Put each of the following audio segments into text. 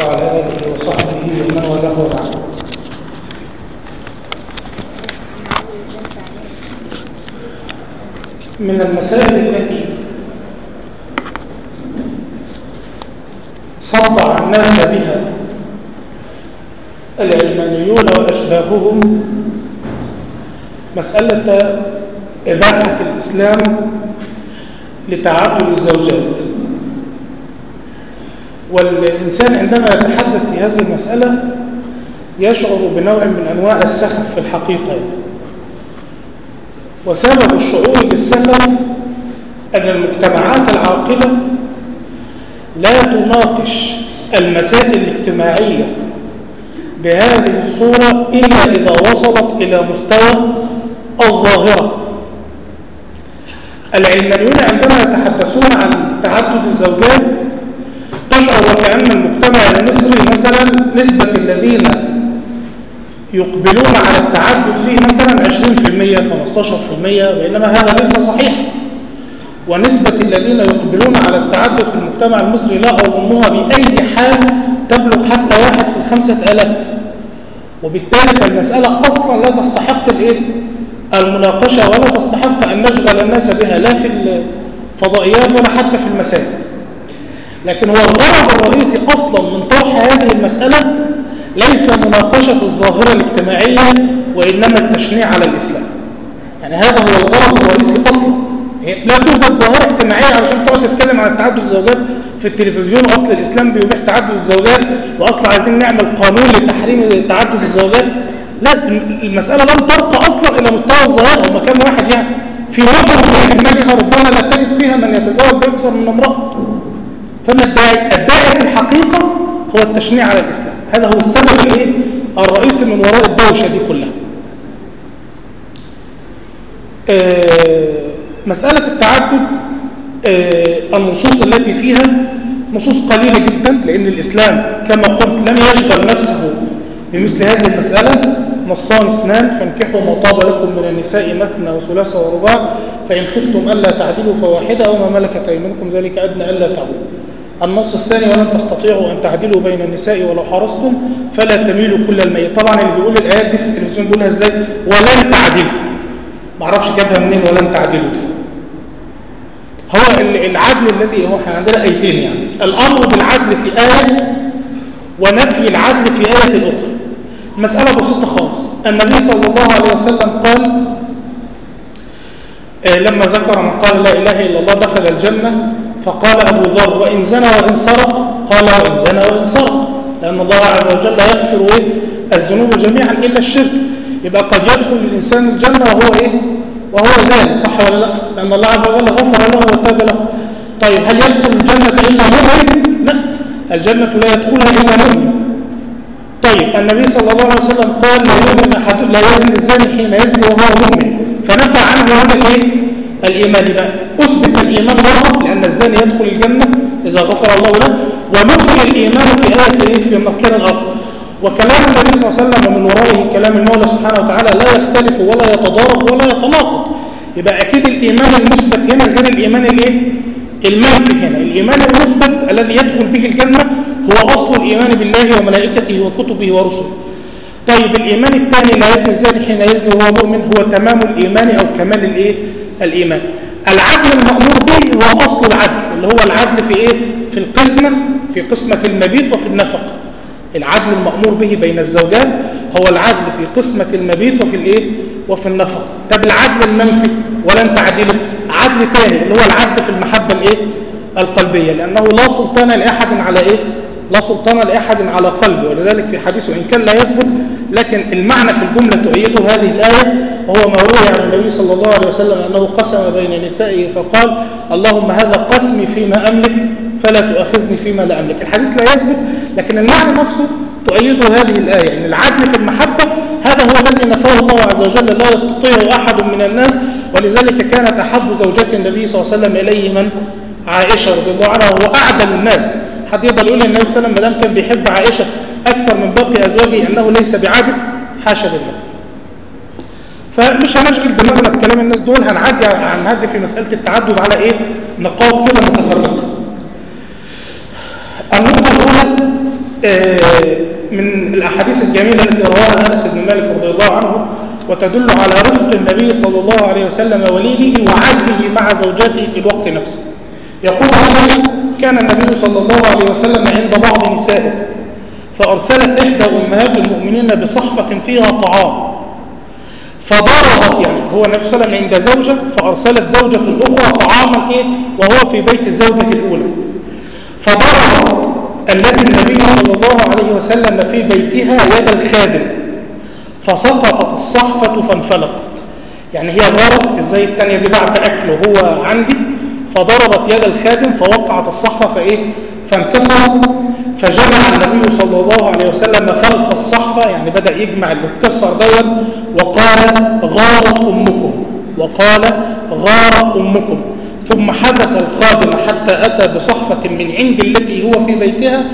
وعلى آله وصحبه ومن والاه وبعد من المسائل التي صدع الناس بها العلمانيون وأشباههم مسألة إباحة الإسلام لتعدد الزوجات. والإنسان عندما يتحدث في هذه المسألة يشعر بنوع من أنواع السخف في الحقيقة. وسبب الشعور بالسخف أن المجتمعات العاقلة لا تناقش المسائل الاجتماعية بهذه الصورة إلا إذا وصلت إلى مستوى الظاهرة. العلمانيون عندما يتحدثون عن تعدد الزوجات تشعر وكأن المجتمع المصري مثلا نسبة الذين يقبلون على التعدد فيه مثلا 20% 15% بينما هذا ليس صحيح. ونسبة الذين يقبلون على التعدد في المجتمع المصري لا أظنها بأي حال تبلغ حتى واحد في الخمسة ألاف. وبالتالي فالمسألة أصلا لا تستحق الإيه؟ المناقشة ولا تستحق أن نشغل الناس بها لا في الفضائيات ولا حتى في المساجد. لكن هو الغرض الرئيسي أصلا من طرح هذه المسألة ليس مناقشة الظاهرة الاجتماعية وإنما التشنيع على الإسلام. يعني هذا هو الغرض الرئيسي أصلا. لا توجد ظاهرة اجتماعية علشان تقعد تتكلم عن تعدد الزوجات في التلفزيون. أصل الإسلام بيبيح تعدد الزوجات وأصل عايزين نعمل قانون لتحريم تعدد الزوجات. لا المسألة لم ترقى أصلا إلى مستوى الظاهرة هما كام واحد يعني. في وطن أجنبي ربما لا تجد فيها من يتزوج بأكثر من امرأة. فما الداعي الداعي في الحقيقة هو التشنيع على الإسلام. هذا هو السبب الايه الرئيسي من وراء الدوشة دي كلها. آه مسألة التعدد آه النصوص التي فيها نصوص قليلة جدا لأن الإسلام كما قلت لم يشغل نفسه بمثل هذه المسألة. نصان اثنان فانكحوا ما طاب لكم من النساء مثنى وثلاث ورباع فإن خفتم ألا تعدلوا فواحدة وما ملكت أيمانكم ذلك أدنى ألا تعدلوا النص الثاني ولن تستطيعوا أن تعدلوا بين النساء ولو حرصتم فلا تميلوا كل الميت. طبعا اللي بيقول الآيات دي في التلفزيون بيقولها إزاي؟ ولن تعدلوا. معرفش جابها منين ولن تعدلوا. دي هو العدل الذي هو إحنا عندنا آيتين يعني. الأمر بالعدل في آية ونفي العدل في آية أخرى. مسألة بسيطة خالص. النبي صلى الله عليه وسلم قال آه لما ذكر من قال لا إله إلا الله دخل الجنة فقال أبو ذر وإن زنى وإن سرق؟ قال وإن زنى وإن سرق. لأن الله عز وجل يغفر إيه؟ الذنوب جميعا إلا الشرك. يبقى قد يدخل الإنسان الجنة وهو إيه؟ وهو زاني صح ولا لا؟ لأن الله عز وجل غفر له وتاب له. طيب هل يدخل الجنة إلا مؤمن لا الجنة لا يدخلها إلا مؤمن طيب النبي صلى الله عليه وسلم قال لا يؤمن أحد لا يؤمن الزاني حين يزني وهو مؤمن. فنفى عنه هذا الإيه؟ الإيمان بقى أثبت الإيمان مرة لأن الزاني يدخل الجنة إذا غفر الله له ونفي الإيمان في آية في مكان آخر. وكلام النبي صلى الله عليه وسلم ومن ورائه كلام المولى سبحانه وتعالى لا يختلف ولا يتضارب ولا يتناقض. يبقى أكيد الإيمان المثبت هنا غير الإيمان الإيه؟ المنفي هنا. الإيمان المثبت الذي يدخل به الجنة هو أصل الإيمان بالله وملائكته وكتبه ورسله. طيب الإيمان الثاني لا يزني الزاني حين يزني وهو مؤمن هو تمام الإيمان أو كمال الإيه؟ الإيمان العدل المأمور به هو أصل العدل اللي هو العدل في إيه؟ في القسمة في قسمة المبيت وفي النفقة العدل المأمور به بين الزوجات هو العدل في قسمة المبيت وفي الإيه؟ وفي النفقة طب العدل المنفي ولن تعدله عدل ثاني اللي هو العدل في المحبة الإيه؟ القلبية لأنه لا سلطان لأحد على إيه؟ لا سلطان لأحد على قلبه ولذلك في حديثه إن كان لا يثبت لكن المعنى في الجملة تؤيده هذه الآية وهو ما روي عن النبي صلى الله عليه وسلم أنه قسم بين نسائه فقال اللهم هذا قسمي فيما أملك فلا تؤاخذني فيما لا أملك. الحديث لا يثبت لكن المعنى نفسه تؤيده هذه الآية أن العدل في المحبة هذا هو الذي نفاه الله عز وجل لا يستطيع أحد من الناس ولذلك كانت أحب زوجات النبي صلى الله عليه وسلم إليه من؟ عائشة رضي الله عنها وهو أعدل الناس. حد يقدر يقول النبي صلى الله عليه وسلم ما دام كان بيحب عائشة أكثر من باقي أزواجه أنه ليس بعادل حاشا لله. فمش هنشغل دماغنا بكلام الناس دول هنعدي هنعدي في مسألة التعدد على إيه؟ نقاط كده متفرقة. النقطة آه، من الأحاديث الجميلة التي رواها أنس بن مالك رضي الله عنه وتدل على رفق النبي صلى الله عليه وسلم وليله وعدله مع زوجته في الوقت نفسه. يقول أنس كان النبي صلى الله عليه وسلم عند بعض نسائه فأرسلت إحدى أمهات المؤمنين بصحفة فيها طعام. فضربت يعني هو النبي صلى الله عليه وسلم عند زوجة فأرسلت زوجة أخرى طعاما إيه؟ وهو في بيت الزوجة الأولى. فضربت التي النبي صلى الله عليه وسلم في بيتها يد الخادم. فسقطت الصحفة فانفلقت. يعني هي ضربت إزاي الثانية دي بعد أكل وهو عندي. فضربت يد الخادم فوقعت الصحفة فإيه؟ فانكسرت. فجمع النبي صلى الله عليه وسلم فلق الصحفة يعني بدأ يجمع اللي اتكسر دون وقال غارت أمكم. وقال غارت أمكم. ثم حبس الخادم حتى أتى بصحفة من عند التي هو في بيتها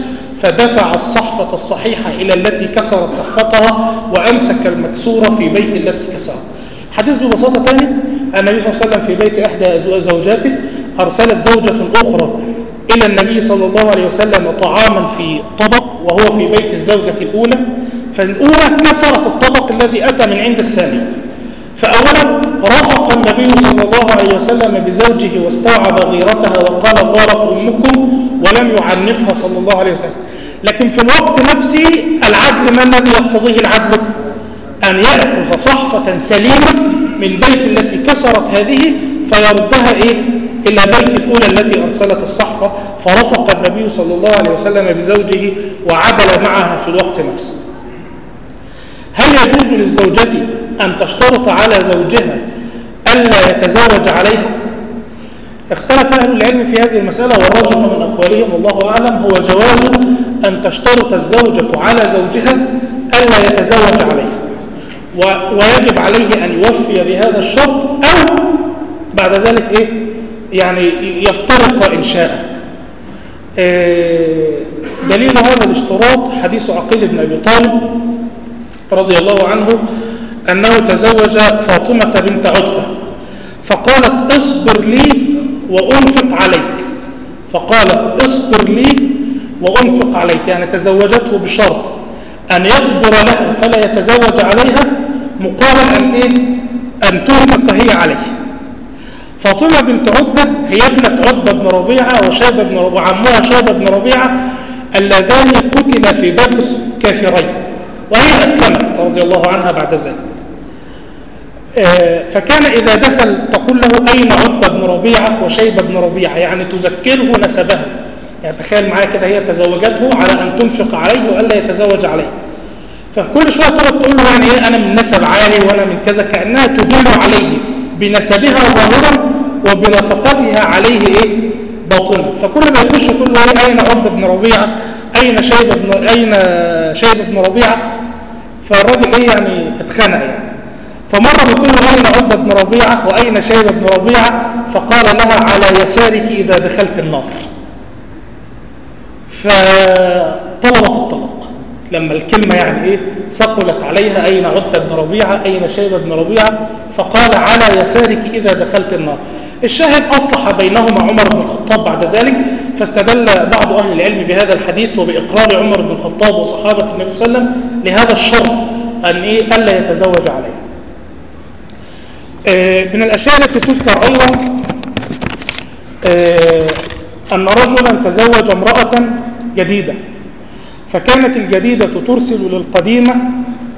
فدفع الصحفة الصحيحة إلى التي كسرت صحفتها وأمسك المكسورة في بيت التي كسرت. حديث ببساطة ثاني النبي صلى الله عليه وسلم في بيت إحدى زوجاته أرسلت زوجة أخرى إلى النبي صلى الله عليه وسلم طعاما في طبق وهو في بيت الزوجة الأولى فالأولى كسرت الطبق الذي أتى من عند الثانية فأولا رفق النبي صلى الله عليه وسلم بزوجه واستوعب غيرتها وقال غارت أمكم ولم يعنفها صلى الله عليه وسلم. لكن في الوقت نفسه العدل ما الذي يقتضيه العدل؟ أن يأخذ صحفة سليمة من بيت التي كسرت هذه فيردها إيه؟ إلى بيت الأولى التي أرسلت الصحفة فرفق النبي صلى الله عليه وسلم بزوجه وعدل معها في الوقت نفسه. هل يجوز للزوجة أن تشترط على زوجها ألا يتزوج عليها؟ اختلف أهل العلم في هذه المسألة والراجح من أقوالهم والله أعلم هو جواز أن تشترط الزوجة على زوجها ألا يتزوج عليها. ويجب عليه أن يوفي بهذا الشرط أو بعد ذلك إيه؟ يعني يفترق شاء دليل هذا الاشتراط حديث عقيل بن أبي طالب رضي الله عنه أنه تزوج فاطمة بنت عتبة فقالت اصبر لي وأنفق عليك. فقالت اصبر لي وأنفق عليك يعني تزوجته بشرط أن يصبر لها فلا يتزوج عليها مقابل أن, إيه؟ أن تنفق هي عليه. فاطمة بنت عتبة هي ابنة عتبة بن ربيعة وشيبة بن ربيعة وعمها شيبة بن ربيعة اللذان قتل في بدر كافرين. وهي أسلمت رضي الله عنها بعد ذلك. فكان إذا دخل تقول له أين عتبة بن ربيعة وشيبة بن ربيعة؟ يعني تذكره نسبها. يعني تخيل معايا كده هي تزوجته على أن تنفق عليه وألا يتزوج عليه. فكل شوية تقعد تقول له يعني إيه؟ أنا من نسب عالي وأنا من كذا كأنها تدل عليه بنسبها ظاهرا وبنفقتها عليه باطنا فكل ما يخش كل إيه؟ أين عتبة بن ربيعة؟ أين شيبة بن أين شيبة بن ربيعة؟ فالراجل إيه يعني؟ اتخنق يعني. فمرة بتقول له أين عتبة بن ربيعة؟ وأين شيبة بن ربيعة؟ فقال لها على يسارك إذا دخلت النار. فطلبت الطلاق. لما الكلمة يعني إيه؟ ثقلت عليها. أين عتبة بن ربيعة؟ أين شيبة بن ربيعة؟ فقال على يسارك إذا دخلت النار. الشاهد أصلح بينهما عمر بن الخطاب بعد ذلك فاستدل بعض أهل العلم بهذا الحديث وبإقرار عمر بن الخطاب وصحابة النبي صلى الله عليه وسلم لهذا الشرط أن إيه؟ ألا يتزوج عليه. آه من الأشياء التي تذكر أيضا آه أن رجلا تزوج امرأة جديدة فكانت الجديدة ترسل للقديمة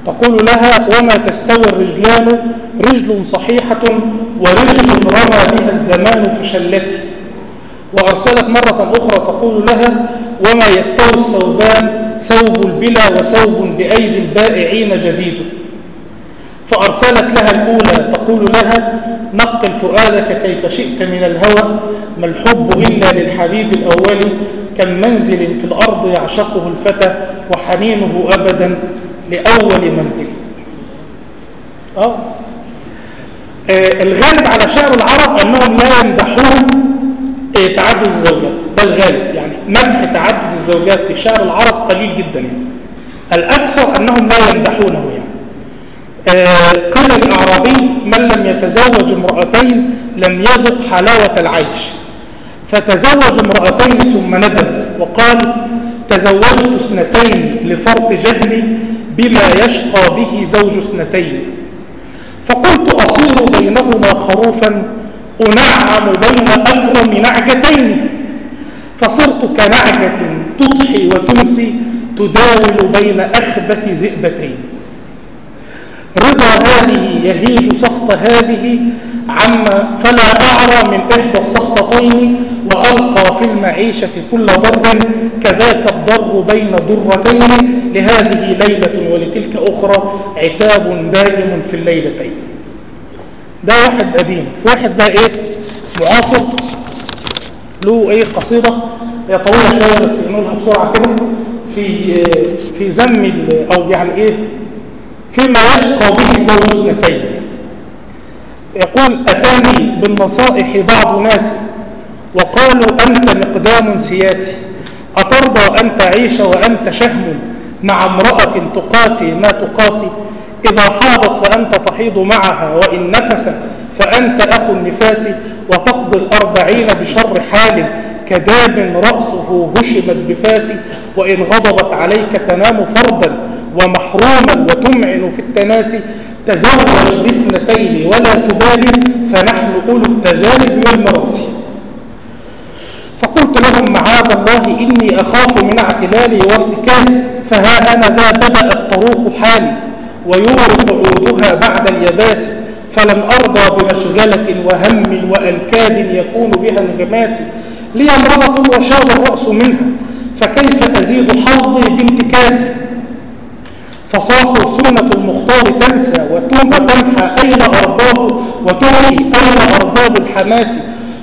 تقول لها وما تستوي الرجلان رجل صحيحة ورجل رمى بها الزمان في شلتي وأرسلت مرة أخرى تقول لها وما يستوي الثوبان ثوب البلا وثوب بأيدي البائعين جديد فأرسلت لها الأولى تقول لها نقل فؤادك كيف شئت من الهوى ما الحب إلا للحبيب الأول كم منزل في الأرض يعشقه الفتى وحنينه أبدا لأول منزل آه. آه الغالب على شعر العرب أنهم لا يمدحون آه تعدد الزوجات. ده الغالب. يعني مدح تعدد الزوجات في شعر العرب قليل جدا. يعني. الأكثر أنهم لا يمدحونه يعني. آه قال الأعرابي من لم يتزوج امرأتين لم يذق حلاوة العيش. فتزوج امرأتين ثم ندم وقال تزوجت اثنتين لفرط جهلي بما يشقى به زوج اثنتين. فقلت أصير بينهما خروفا أنعم بين أكرم نعجتين. فصرت كنعجة تضحي وتمسي تداول بين أخبث ذئبتين. رضا هذه يهيج سخط هذه عما فلا أعرى من إحدى السخطتين وألقى في المعيشة كل ضر كذاك الضر بين ضرتين. لهذه ليلة ولتلك أخرى عتاب دائم في الليلتين. ده واحد قديم في واحد بقى إيه؟ معاصر. له إيه؟ قصيدة. هي طويلة شوية بس نقولها بسرعة كده. في في ذم أو يعني إيه؟ فيما يشقى به ذو اثنتين. يقول أتاني بالنصائح بعض ناس وقالوا أنت مقدام سياسي أترضى أن تعيش وأنت شهم مع امرأة تقاسي ما تقاسي؟ إذا حاضت فأنت تحيض معها وإن نفست فأنت أخو النفاس وتقضي الأربعين بشر حال كداب رأسه هشمت بفاس وإن غضبت عليك تنام فردا ومحروما وتمعن في التناسي تزوج باثنتين ولا تبالي فنحن أولو التجارب والمراسي. فقلت لهم معاذ الله إني أخاف من اعتلالي وارتكاسي فها أنا ذا بدأ الطروق حالي ويورق عودها بعد اليباس فلم أرضى بمشغلة وهم وأنكاد يكون بها انغماسي لي امرأة وشاب الرأس منها فكيف أزيد حظي بانتكاسي فصاحوا سنة المختار تنسى وتوب تمحى أين أرباب وتوحي أين أرباب الحماس.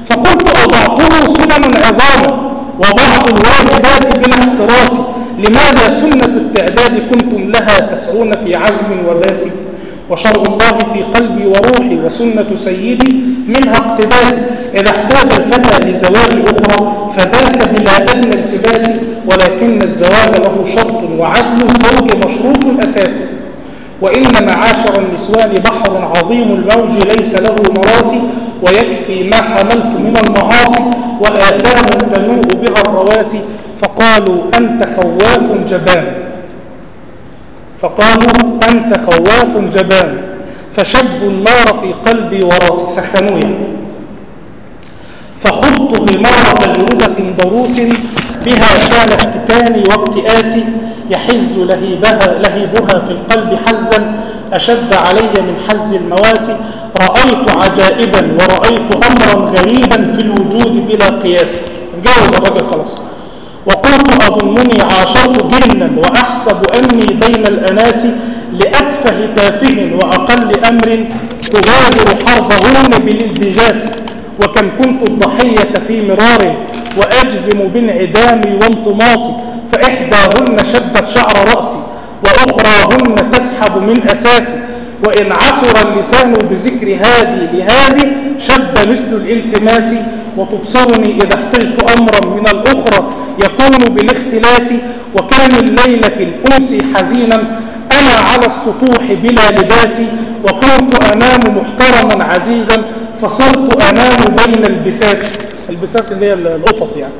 فقلت أضعته سنن عظاما وبعض الواجبات بلا احتراس. لماذا سنة التعداد كنتم لها تسعون في عزم وباس وشرع الله في قلبي وروحي وسنة سيدي منها اقتباس إذا احتاج الفتى لزواج أخرى فذاك بلا أدنى التباس ولكن الزواج له شرط وعدل الزوج مشروط أساسي. وإن معاشر النسوان بحر عظيم الموج ليس له مراسي ويكفي ما حملت من المعاصي وآثام تنوء بها الرواسي. فقالوا أنت خواف جبان. فقالوا أنت خواف جبان فشبوا النار في قلبي وراسي سخنويا فخضت غمار تجربة ضروس بها كان افتتاني واكتئاسي يحز لهيبها, لهيبها في القلب حزا أشد علي من حز المواسي. رأيت عجائبا ورأيت أمرا غريبا في الوجود بلا قياس. جاوب الرجل خلاص. وقلت أظنني عاشرت جنا وأحسب أني بين الأناس لأتفه تافه وأقل أمر تغادر حرفهن بالالتجاس وكم كنت الضحية في مرار وأجزم بانعدامي وانطماسي فإحداهن شدت شعر رأسي وأخراهن تسحب من أساسي. وإن عثر اللسان بذكر هذه لهذه شد مثل الالتماس. وتبصرني إذا احتجت أمرا من الأخرى يكون بالاختلاس. وكان الليلة أمسي حزينا على السطوح بلا لباس وكنت أنام محترما عزيزا فصرت أنام بين البساس. البساس اللي هي القطط يعني.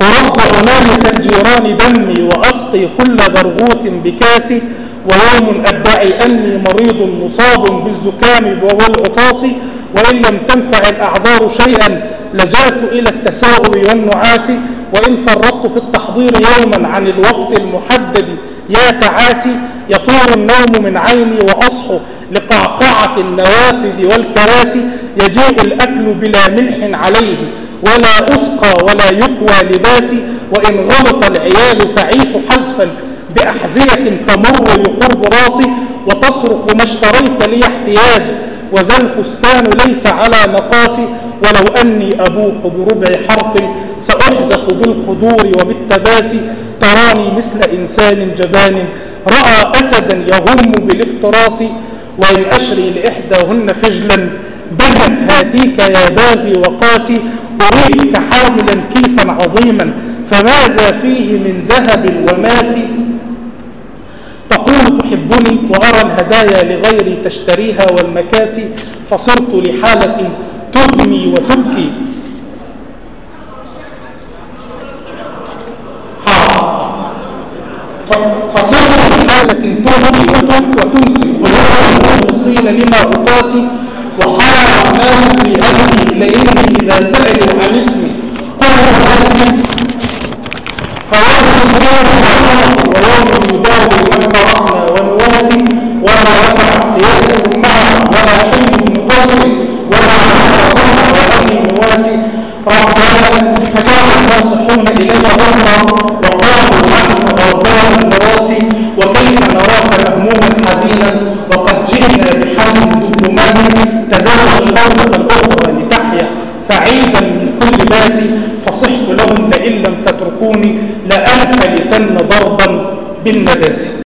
ورب أنامس الجيران دمي وأسقي كل برغوث بكاسي ويوم أدعي أني مريض مصاب بالزكام والعطاس وإن لم تنفع الأعذار شيئا لجأت إلى التساؤل والنعاس. وإن فرطت في التحضير يوما عن الوقت المحدد يا تعاسي يطير النوم من عيني وأصحو لقعقعة النوافذ والكراسي يجيء الأكل بلا ملح عليه ولا أسقى ولا يكوى لباسي وإن غلط العيال تعيش حزفا بأحذية تمر لقرب راسي وتصرخ ما اشتريت لي احتياجي وذا الفستان ليس على مقاسي ولو أني أبوح بربع حرف سأحزق بالقدور وبالتباسي تراني مثل إنسان جبان رأى أسدا يهم بالافتراس وإن أشري لإحداهن فجلا بنت هاتيك يا باغي وقاسي أريك حاملا كيسا عظيما فماذا فيه من ذهب وماس؟ تقول تحبني وأرى الهدايا لغيري تشتريها والمكاسي فصرت لحالة تغني وتبكي فصار التي تغني وتمسك بالغرض المصيل لما أقاسي وحار الناس في أمري إليهم إذا سألوا عن اسمي قال الرسول فعاد الله وراضي يداوي